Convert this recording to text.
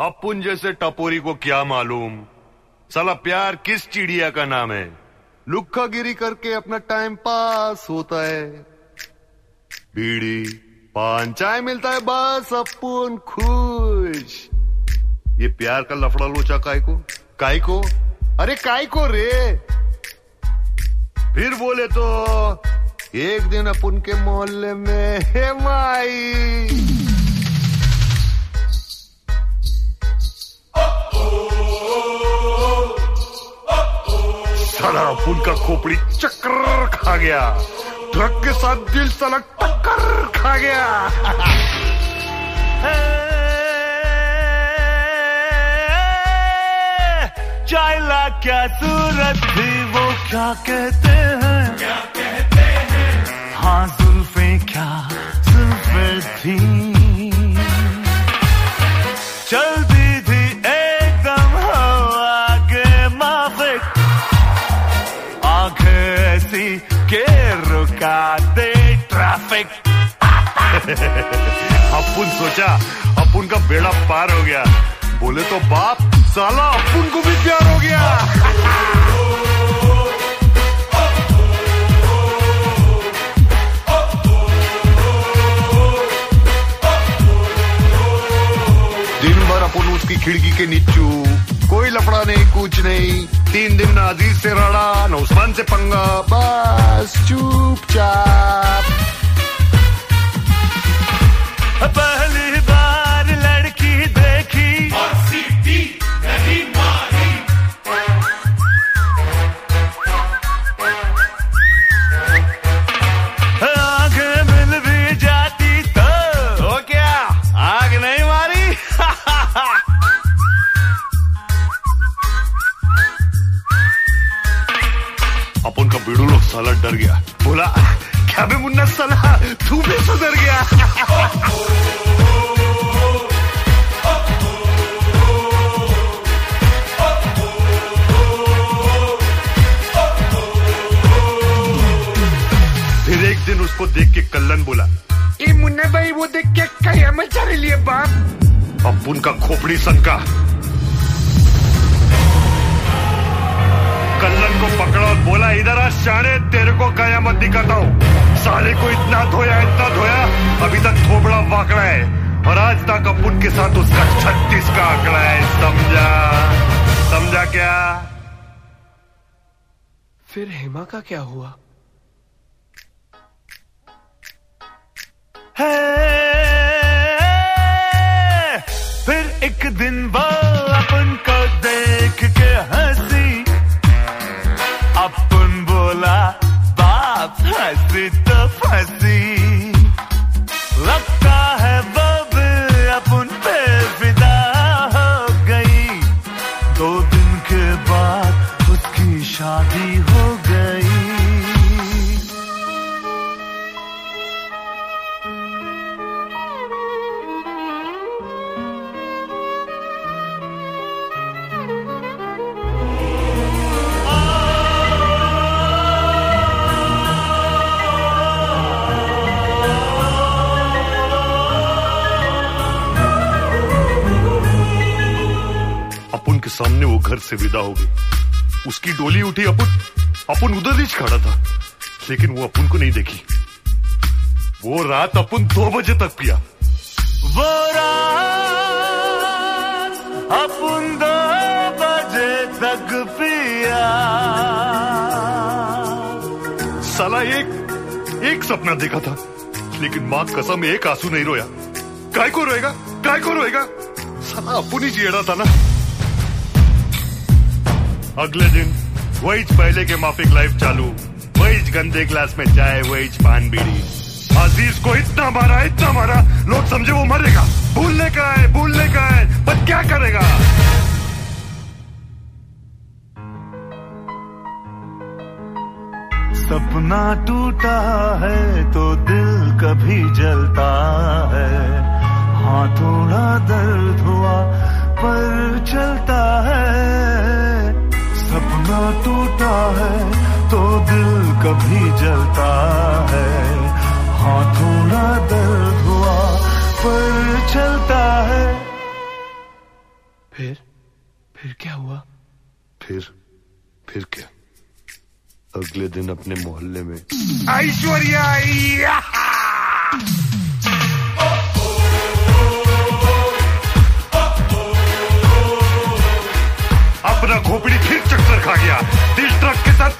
अपुन जैसे टपोरी को क्या मालूम? साला प्यार किस चिड़िया का नाम है? लुक्का गिरी करके अपना टाइम पास होता है। बीड़ी, पान, चाय मिलता है, बस अपुन खुश। ये प्यार का लफड़ा लोचा काय को काय को अरे काय को रे! फिर बोले तो एक दिन अपन के मोहल्ले में हे माई। अपन का खोपड़ी चक्कर खा गया। ट्रक के साथ दिल साला टक्कर खा गया। चाइला क्या सूरत थी वो क्या कहते हैं? क्या कहते हैं? हाँ जुल्फे क्या आँखें ऐसी के रुका दे ट्रैफ़िक अपुन सोचा, अपुन का बेड़ा पार हो गया। बोले तो बाप, साला अपुन को भी प्यार हो गया। दिन भर अपन उसकी खिड़की के नीचू। कोई लफड़ा नहीं, कुछ नहीं। तीन दिन ना अज़ीज़ से रड़ा ना उस्मान से पंगा। बस चुपचाप। डर गया। बोला क्या बे मुन्ना साला तू भी सुधर गया? फिर एक दिन उसको देख के कल्लन बोला ए मुन्ना भाई वो देख के कयामत जा रही है बाप। अपुन का खोपड़ी सनका कल्लन को पकड़ा और बोला इधर आ शाने तेरे को कयामत दिखाता हूँ। साले को इतना धोया इतना धोया अभी तक थोबड़ा वाकड़ा है। और आज तक अपुन के साथ उसका छत्तीस का आंकड़ा है समझा? समझा क्या? फिर हेमा का क्या हुआ? है फिर एक दिन वो अपन को देख के अपुन के सामने वो घर से विदा हो गई। उसकी डोली उठी अपुन। अपुन उधर ही खड़ा था लेकिन वो अपुन को नहीं देखी। वो रात अपुन दो बजे तक पिया। वो रात अपन दो बजे तक पिया। साला एक एक सपना देखा था लेकिन माँ कसम एक आँसू नहीं रोया। काय को रोएगा? काय को रोएगा? साला अपुन ही चेड़ा था ना। अगले दिन वही पहले के माफिक लाइफ चालू। वही गंदे ग्लास में चाय वही पान बीड़ी। अज़ीज़ को इतना मारा इतना मारा, लोग समझे वो मरेगा। भूलने का है भूलने का है, पर क्या करेगा? सपना टूटा है तो दिल भी जलता है। हाथों ना दर्द हुआ पर चलता है। फिर? फिर क्या हुआ? फिर फिर क्या? अगले दिन अपने मोहल्ले में। ऐश्वर्या अपना खोपड़ी फिर चक्कर खा गया। दिल ट्रक के साथ